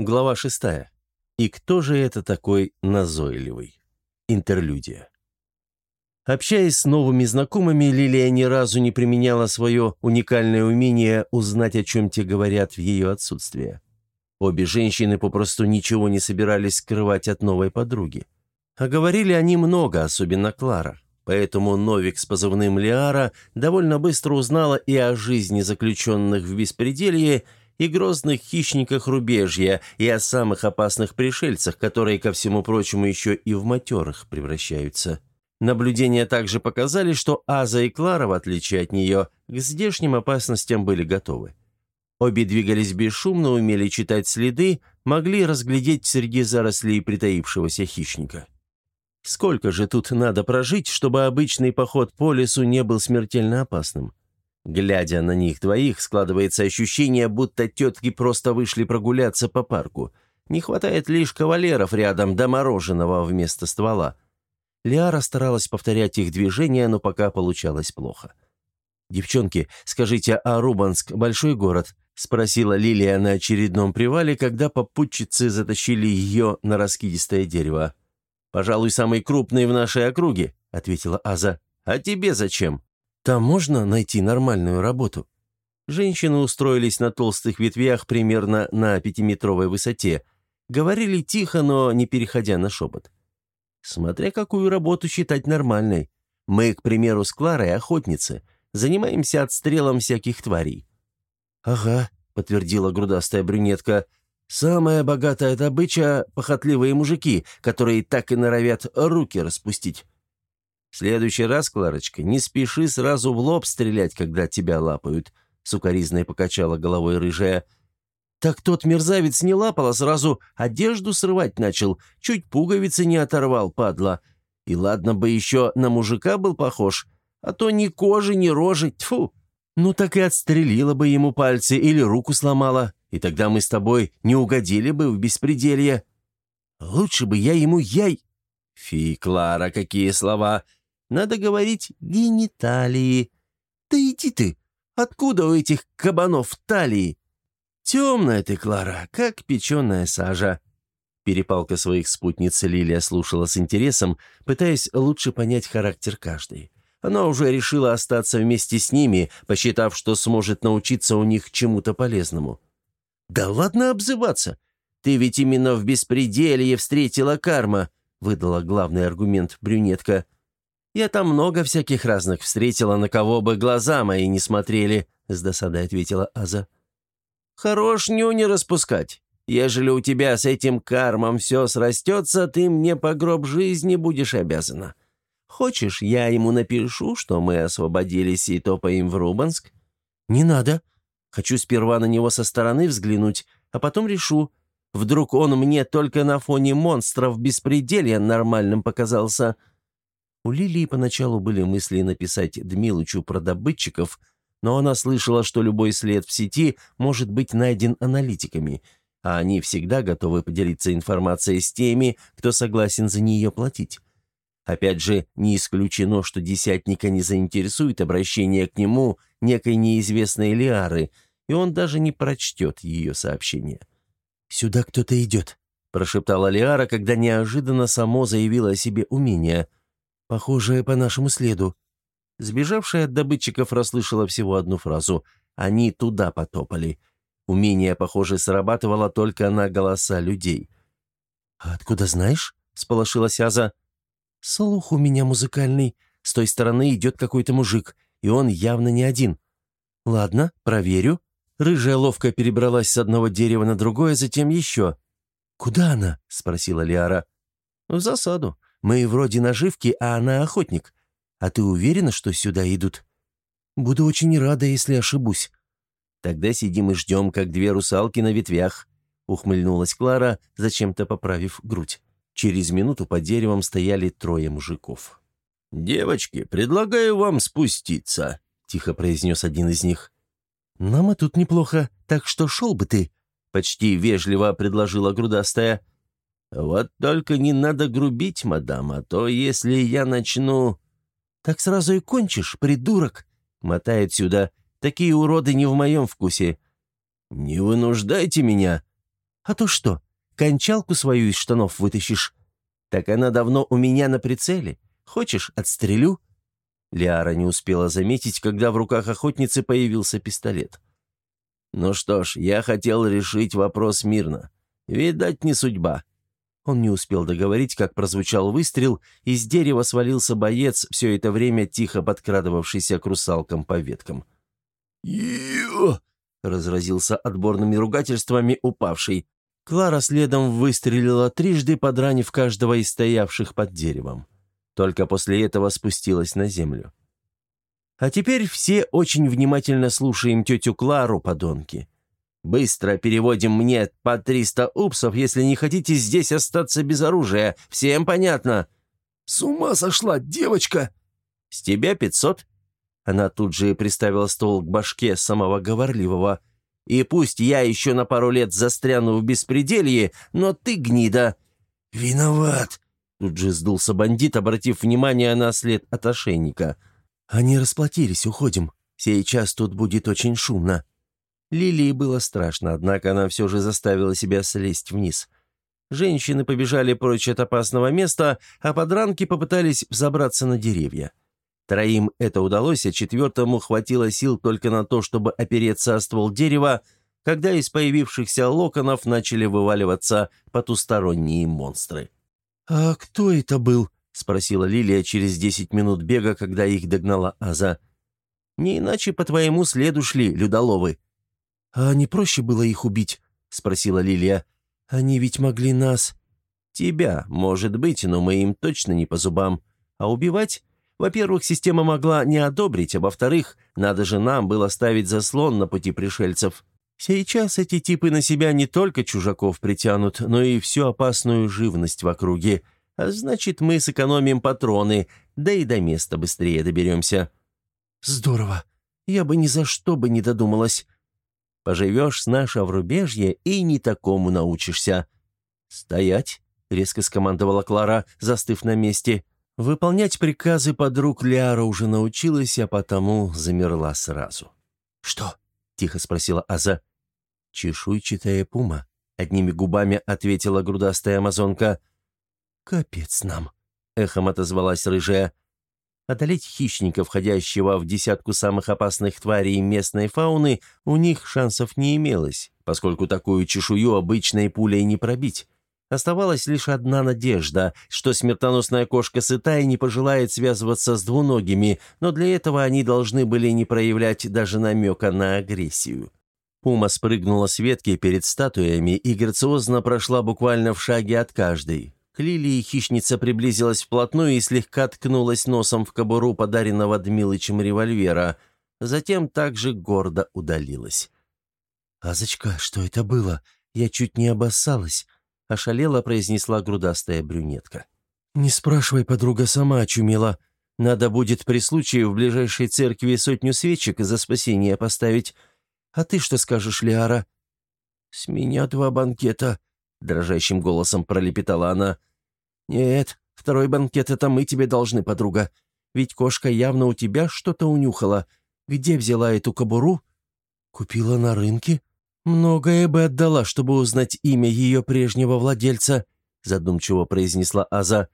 Глава шестая. И кто же это такой назойливый? Интерлюдия. Общаясь с новыми знакомыми, Лилия ни разу не применяла свое уникальное умение узнать, о чем те говорят в ее отсутствие. Обе женщины попросту ничего не собирались скрывать от новой подруги. А говорили они много, особенно Клара. Поэтому Новик с позывным Лиара довольно быстро узнала и о жизни заключенных в беспределье, и грозных хищниках рубежья, и о самых опасных пришельцах, которые, ко всему прочему, еще и в матерых превращаются. Наблюдения также показали, что Аза и Клара, в отличие от нее, к здешним опасностям были готовы. Обе двигались бесшумно, умели читать следы, могли разглядеть среди зарослей притаившегося хищника. Сколько же тут надо прожить, чтобы обычный поход по лесу не был смертельно опасным? Глядя на них двоих, складывается ощущение, будто тетки просто вышли прогуляться по парку. Не хватает лишь кавалеров рядом до мороженого вместо ствола. Лиара старалась повторять их движения, но пока получалось плохо. «Девчонки, скажите, а Рубанск – большой город?» – спросила Лилия на очередном привале, когда попутчицы затащили ее на раскидистое дерево. «Пожалуй, самый крупный в нашей округе», – ответила Аза. «А тебе зачем? Там можно найти нормальную работу?» Женщины устроились на толстых ветвях примерно на пятиметровой высоте. Говорили тихо, но не переходя на шепот. Смотря какую работу считать нормальной. Мы, к примеру, с Кларой охотницы. Занимаемся отстрелом всяких тварей». «Ага», — подтвердила грудастая брюнетка. «Самая богатая добыча — похотливые мужики, которые так и норовят руки распустить». «В следующий раз, Кларочка, не спеши сразу в лоб стрелять, когда тебя лапают», — сукоризной покачала головой рыжая. Так тот мерзавец не лапал, а сразу одежду срывать начал, чуть пуговицы не оторвал, падла. И ладно бы еще на мужика был похож, а то ни кожи, ни рожи, тьфу. Ну так и отстрелила бы ему пальцы или руку сломала, и тогда мы с тобой не угодили бы в беспределье. Лучше бы я ему яй... Фи, Клара, какие слова! Надо говорить гениталии. Да иди ты! Откуда у этих кабанов талии? «Темная ты, Клара, как печеная сажа». Перепалка своих спутниц Лилия слушала с интересом, пытаясь лучше понять характер каждой. Она уже решила остаться вместе с ними, посчитав, что сможет научиться у них чему-то полезному. «Да ладно обзываться! Ты ведь именно в беспределье встретила карма», выдала главный аргумент брюнетка. «Я там много всяких разных встретила, на кого бы глаза мои не смотрели», с досадой ответила Аза. Хорош нюни распускать. Ежели у тебя с этим кармом все срастется, ты мне по гроб жизни будешь обязана. Хочешь, я ему напишу, что мы освободились и топаем в Рубанск? Не надо. Хочу сперва на него со стороны взглянуть, а потом решу. Вдруг он мне только на фоне монстров беспределья нормальным показался. У Лилии поначалу были мысли написать Дмилычу про добытчиков – но она слышала, что любой след в сети может быть найден аналитиками, а они всегда готовы поделиться информацией с теми, кто согласен за нее платить. Опять же, не исключено, что десятника не заинтересует обращение к нему некой неизвестной Лиары, и он даже не прочтет ее сообщение. «Сюда кто-то идет», – прошептала Лиара, когда неожиданно само заявило о себе умение. «Похоже, по нашему следу». Сбежавшая от добытчиков расслышала всего одну фразу «Они туда потопали». Умение, похоже, срабатывало только на голоса людей. «А откуда знаешь?» — сполошилась Аза. «Слух у меня музыкальный. С той стороны идет какой-то мужик, и он явно не один. Ладно, проверю». Рыжая ловко перебралась с одного дерева на другое, затем еще. «Куда она?» — спросила Лиара. «В засаду. Мы вроде наживки, а она охотник. А ты уверена, что сюда идут? Буду очень рада, если ошибусь. Тогда сидим и ждем, как две русалки на ветвях, ухмыльнулась Клара, зачем-то поправив грудь. Через минуту под деревом стояли трое мужиков. «Девочки, предлагаю вам спуститься», — тихо произнес один из них. «Нам и тут неплохо, так что шел бы ты», — почти вежливо предложила грудастая. «Вот только не надо грубить, мадам, а то если я начну...» «Так сразу и кончишь, придурок!» Мотает сюда. «Такие уроды не в моем вкусе». «Не вынуждайте меня!» «А то что, кончалку свою из штанов вытащишь? Так она давно у меня на прицеле. Хочешь, отстрелю?» Лиара не успела заметить, когда в руках охотницы появился пистолет. «Ну что ж, я хотел решить вопрос мирно. Видать, не судьба». Он не успел договорить, как прозвучал выстрел, из дерева свалился боец, все это время тихо подкрадывавшийся к русалкам по веткам. «Ё!» — разразился отборными ругательствами упавший. Клара следом выстрелила трижды, подранив каждого из стоявших под деревом. Только после этого спустилась на землю. А теперь все очень внимательно слушаем тетю Клару, подонки. Быстро переводим мне по 300 упсов, если не хотите здесь остаться без оружия. Всем понятно?» «С ума сошла, девочка!» «С тебя 500?» Она тут же приставила стол к башке самого говорливого. «И пусть я еще на пару лет застряну в беспределье, но ты гнида!» «Виноват!» Тут же сдулся бандит, обратив внимание на след от ошейника – «Они расплатились, уходим. Сейчас тут будет очень шумно». Лилии было страшно, однако она все же заставила себя слезть вниз. Женщины побежали прочь от опасного места, а подранки попытались взобраться на деревья. Троим это удалось, а четвертому хватило сил только на то, чтобы опереться о ствол дерева, когда из появившихся локонов начали вываливаться потусторонние монстры. «А кто это был?» — спросила Лилия через десять минут бега, когда их догнала Аза. «Не иначе по твоему следу шли, людоловы». «А не проще было их убить?» — спросила Лилия. «Они ведь могли нас...» «Тебя, может быть, но мы им точно не по зубам. А убивать? Во-первых, система могла не одобрить, а во-вторых, надо же нам было ставить заслон на пути пришельцев. Сейчас эти типы на себя не только чужаков притянут, но и всю опасную живность в округе». А значит, мы сэкономим патроны, да и до места быстрее доберемся». «Здорово. Я бы ни за что бы не додумалась. Поживешь с нашего врубежья и не такому научишься». «Стоять!» — резко скомандовала Клара, застыв на месте. Выполнять приказы подруг Ляра уже научилась, а потому замерла сразу. «Что?» — тихо спросила Аза. «Чешуйчатая пума», — одними губами ответила грудастая амазонка. «Капец нам!» — эхом отозвалась рыжая. Одолеть хищника, входящего в десятку самых опасных тварей местной фауны, у них шансов не имелось, поскольку такую чешую обычной пулей не пробить. Оставалась лишь одна надежда, что смертоносная кошка сыта и не пожелает связываться с двуногими, но для этого они должны были не проявлять даже намека на агрессию. Пума спрыгнула с ветки перед статуями и грациозно прошла буквально в шаге от каждой. Лилии хищница приблизилась вплотную и слегка ткнулась носом в кобуру подаренного Дмилычем револьвера. Затем также гордо удалилась. «Азочка, что это было? Я чуть не обоссалась», — ошалела произнесла грудастая брюнетка. «Не спрашивай, подруга сама очумела. Надо будет при случае в ближайшей церкви сотню свечек за спасение поставить. А ты что скажешь, Лиара?» «С меня два банкета», — дрожащим голосом пролепетала она. «Нет, второй банкет — это мы тебе должны, подруга. Ведь кошка явно у тебя что-то унюхала. Где взяла эту кобуру?» «Купила на рынке. Многое бы отдала, чтобы узнать имя ее прежнего владельца», — задумчиво произнесла Аза.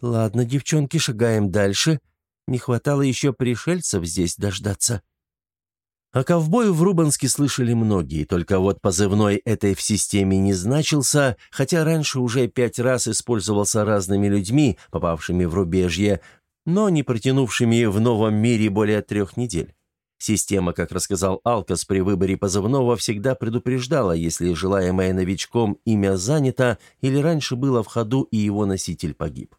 «Ладно, девчонки, шагаем дальше. Не хватало еще пришельцев здесь дождаться». О ковбою в Рубанске слышали многие, только вот позывной этой в системе не значился, хотя раньше уже пять раз использовался разными людьми, попавшими в рубежье, но не протянувшими в новом мире более трех недель. Система, как рассказал Алкас, при выборе позывного всегда предупреждала, если желаемое новичком имя занято или раньше было в ходу и его носитель погиб.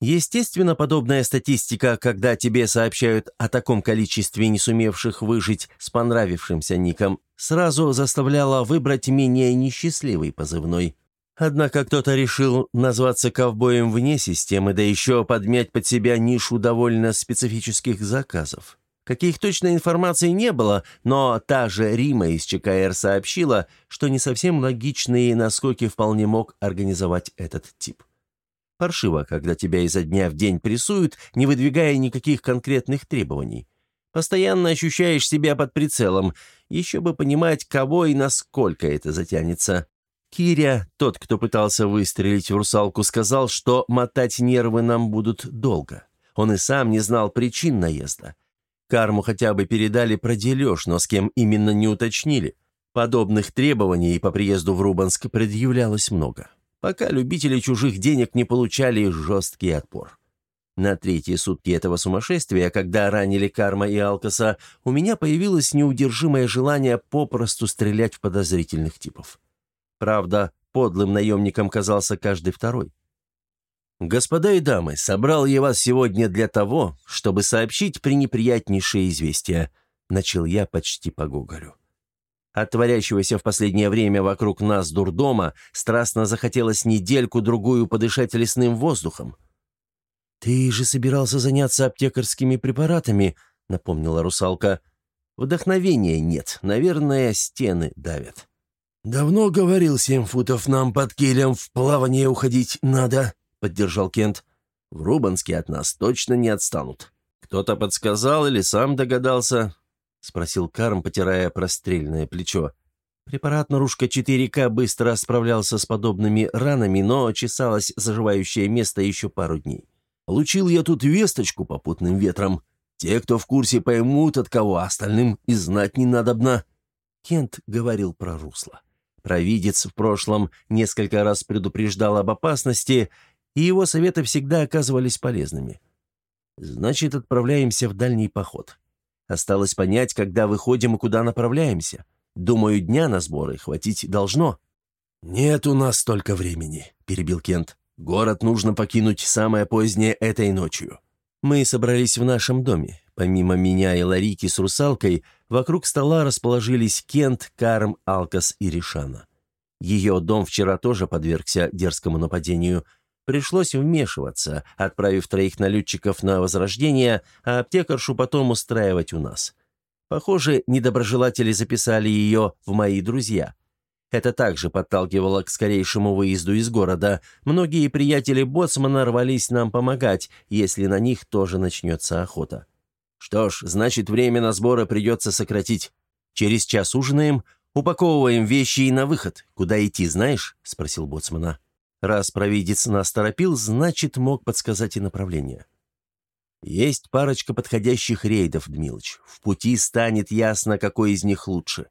Естественно, подобная статистика, когда тебе сообщают о таком количестве не сумевших выжить с понравившимся ником, сразу заставляла выбрать менее несчастливый позывной. Однако кто-то решил назваться ковбоем вне системы, да еще подмять под себя нишу довольно специфических заказов. Каких точной информации не было, но та же Рима из ЧКР сообщила, что не совсем логичные наскоки вполне мог организовать этот тип. Паршиво, когда тебя изо дня в день прессуют, не выдвигая никаких конкретных требований. Постоянно ощущаешь себя под прицелом. Еще бы понимать, кого и насколько это затянется. Киря, тот, кто пытался выстрелить в русалку, сказал, что мотать нервы нам будут долго. Он и сам не знал причин наезда. Карму хотя бы передали про дележ, но с кем именно не уточнили. Подобных требований по приезду в Рубанск предъявлялось много. Пока любители чужих денег не получали жесткий отпор. На третьи сутки этого сумасшествия, когда ранили Карма и Алкаса, у меня появилось неудержимое желание попросту стрелять в подозрительных типов. Правда, подлым наемником казался каждый второй. «Господа и дамы, собрал я вас сегодня для того, чтобы сообщить пренеприятнейшее известие», — начал я почти по Гоголю. От творящегося в последнее время вокруг нас дурдома страстно захотелось недельку-другую подышать лесным воздухом. «Ты же собирался заняться аптекарскими препаратами», — напомнила русалка. «Вдохновения нет. Наверное, стены давят». «Давно говорил, семь футов нам под килем в плавание уходить надо», — поддержал Кент. «В Рубанске от нас точно не отстанут. Кто-то подсказал или сам догадался?» — спросил Карм, потирая прострельное плечо. Препарат «Нарушка 4К» быстро справлялся с подобными ранами, но чесалось заживающее место еще пару дней. Получил я тут весточку попутным ветром. Те, кто в курсе, поймут, от кого остальным и знать не надобно». Кент говорил про русло. Провидец в прошлом несколько раз предупреждал об опасности, и его советы всегда оказывались полезными. «Значит, отправляемся в дальний поход. Осталось понять, когда выходим и куда направляемся. Думаю, дня на сборы хватить должно». «Нет у нас столько времени», — перебил Кент. Город нужно покинуть самое позднее этой ночью. Мы собрались в нашем доме. Помимо меня и Ларики с русалкой, вокруг стола расположились Кент, Карм, Алкас и Ришана. Ее дом вчера тоже подвергся дерзкому нападению. Пришлось вмешиваться, отправив троих налетчиков на возрождение, а аптекаршу потом устраивать у нас. Похоже, недоброжелатели записали ее в мои друзья. Это также подталкивало к скорейшему выезду из города. Многие приятели Боцмана рвались нам помогать, если на них тоже начнется охота. Что ж, значит, время на сборы придется сократить. Через час ужинаем, упаковываем вещи и на выход. Куда идти, знаешь?» — спросил Боцмана. Раз провидец нас торопил, значит, мог подсказать и направление. «Есть парочка подходящих рейдов, Дмилыч. В пути станет ясно, какой из них лучше».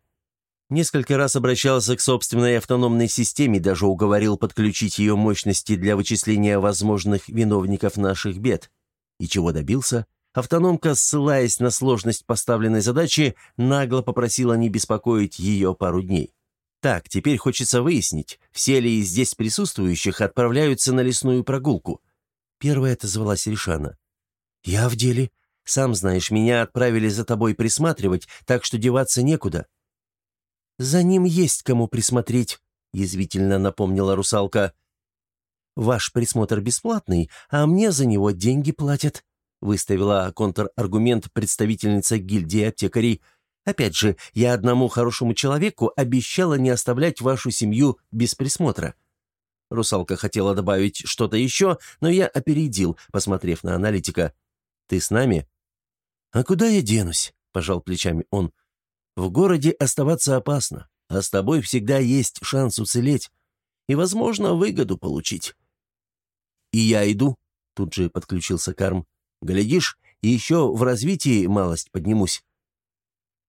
Несколько раз обращался к собственной автономной системе, даже уговорил подключить ее мощности для вычисления возможных виновников наших бед. И чего добился? Автономка, ссылаясь на сложность поставленной задачи, нагло попросила не беспокоить ее пару дней. Так, теперь хочется выяснить, все ли из здесь присутствующих отправляются на лесную прогулку. Первая отозвалась Ришана. «Я в деле. Сам знаешь, меня отправили за тобой присматривать, так что деваться некуда. «За ним есть кому присмотреть», — язвительно напомнила русалка. «Ваш присмотр бесплатный, а мне за него деньги платят», — выставила контраргумент представительница гильдии аптекарей. «Опять же, я одному хорошему человеку обещала не оставлять вашу семью без присмотра». Русалка хотела добавить что-то еще, но я опередил, посмотрев на аналитика. «Ты с нами?» «А куда я денусь?» – пожал плечами он. В городе оставаться опасно, а с тобой всегда есть шанс уцелеть и, возможно, выгоду получить. «И я иду», — тут же подключился Карм. «Глядишь, еще в развитии малость поднимусь».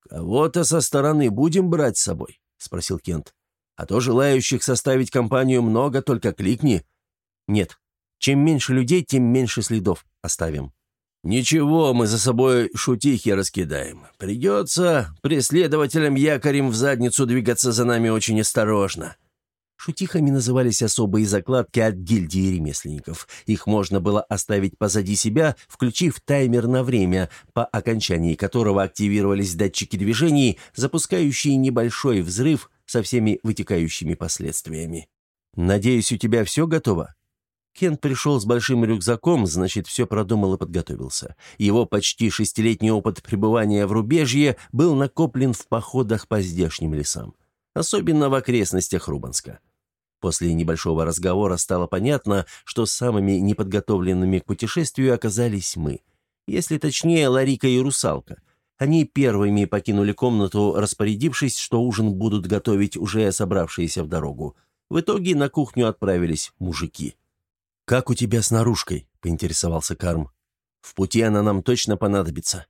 «Кого-то со стороны будем брать с собой?» — спросил Кент. «А то желающих составить компанию много, только кликни». «Нет. Чем меньше людей, тем меньше следов оставим». «Ничего, мы за собой шутихи раскидаем. Придется преследователям якорем в задницу двигаться за нами очень осторожно». Шутихами назывались особые закладки от гильдии ремесленников. Их можно было оставить позади себя, включив таймер на время, по окончании которого активировались датчики движений, запускающие небольшой взрыв со всеми вытекающими последствиями. «Надеюсь, у тебя все готово?» Кент пришел с большим рюкзаком, значит, все продумал и подготовился. Его почти шестилетний опыт пребывания в рубежье был накоплен в походах по здешним лесам, особенно в окрестностях Рубанска. После небольшого разговора стало понятно, что самыми неподготовленными к путешествию оказались мы. Если точнее, Ларика и Русалка. Они первыми покинули комнату, распорядившись, что ужин будут готовить уже собравшиеся в дорогу. В итоге на кухню отправились мужики. «Как у тебя с наружкой?» — поинтересовался Карм. «В пути она нам точно понадобится».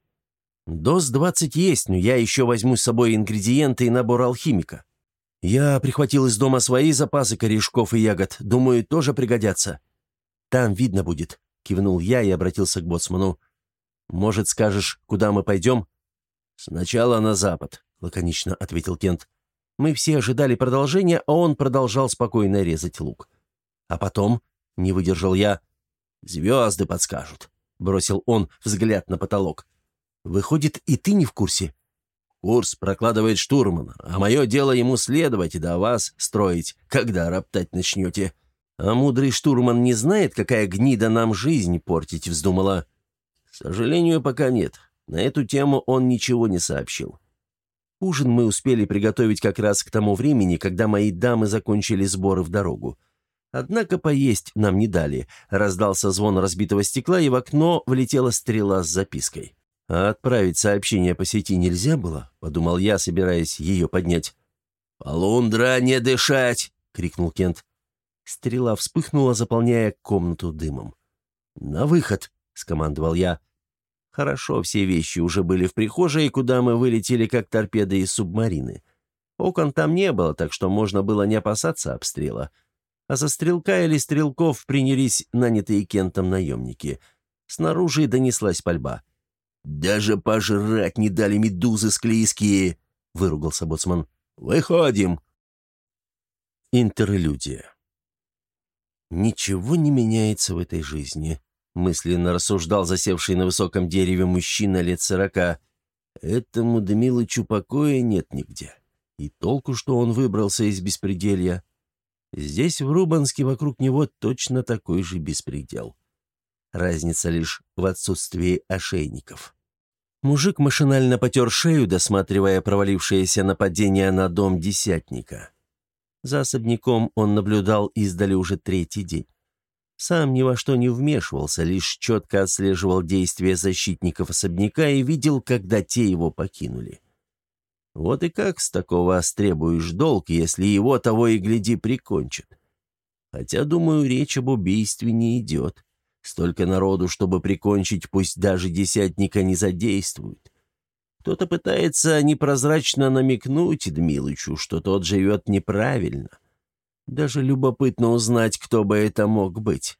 «Доз 20 есть, но я еще возьму с собой ингредиенты и набор алхимика. Я прихватил из дома свои запасы корешков и ягод. Думаю, тоже пригодятся». «Там видно будет», — кивнул я и обратился к боцману. «Может, скажешь, куда мы пойдем?» «Сначала на запад», — лаконично ответил Кент. Мы все ожидали продолжения, а он продолжал спокойно резать лук. А потом, не выдержал я, «Звезды подскажут», — бросил он взгляд на потолок. «Выходит, и ты не в курсе?» «Курс прокладывает штурман, а мое дело ему следовать и до вас строить, когда роптать начнете. А мудрый штурман не знает, какая гнида нам жизнь портить вздумала?» «К сожалению, пока нет. На эту тему он ничего не сообщил». Ужин мы успели приготовить как раз к тому времени, когда мои дамы закончили сборы в дорогу. Однако поесть нам не дали. Раздался звон разбитого стекла, и в окно влетела стрела с запиской. «А отправить сообщение по сети нельзя было?» — подумал я, собираясь ее поднять. «Полундра, не дышать!» — крикнул Кент. Стрела вспыхнула, заполняя комнату дымом. «На выход!» — скомандовал я. Хорошо, все вещи уже были в прихожей, куда мы вылетели как торпеды из субмарины. Окон там не было, так что можно было не опасаться обстрела. А за стрелка или стрелков принялись нанятые Кентом наемники. Снаружи донеслась пальба. «Даже пожрать не дали медузы склизкие!» — выругался боцман. «Выходим!» Интерлюдия Ничего не меняется в этой жизни мысленно рассуждал засевший на высоком дереве мужчина лет сорока. Этому Дмилычу покоя нет нигде. И толку, что он выбрался из беспределья. Здесь, в Рубанске, вокруг него точно такой же беспредел. Разница лишь в отсутствии ошейников. Мужик машинально потер шею, досматривая провалившееся нападение на дом десятника. За особняком он наблюдал издали уже третий день. Сам ни во что не вмешивался, лишь четко отслеживал действия защитников особняка и видел, когда те его покинули. Вот и как с такого стребуешь долг, если его того и гляди прикончат? Хотя, думаю, речь об убийстве не идет. Столько народу, чтобы прикончить, пусть даже десятника не задействуют. Кто-то пытается непрозрачно намекнуть Дмилычу, что тот живет неправильно — даже любопытно узнать, кто бы это мог быть.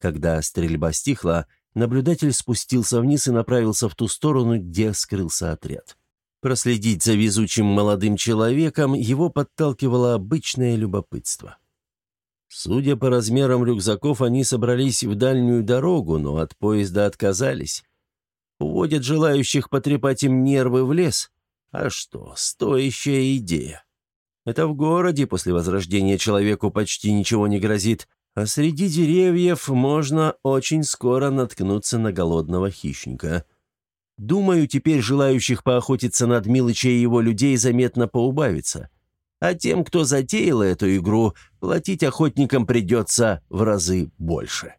Когда стрельба стихла, наблюдатель спустился вниз и направился в ту сторону, где скрылся отряд. Проследить за везучим молодым человеком его подталкивало обычное любопытство. Судя по размерам рюкзаков, они собрались в дальнюю дорогу, но от поезда отказались. Уводят желающих потрепать им нервы в лес. А что, стоящая идея. Это в городе после возрождения человеку почти ничего не грозит, а среди деревьев можно очень скоро наткнуться на голодного хищника. Думаю, теперь желающих поохотиться над Милыча и его людей заметно поубавится. А тем, кто затеял эту игру, платить охотникам придется в разы больше.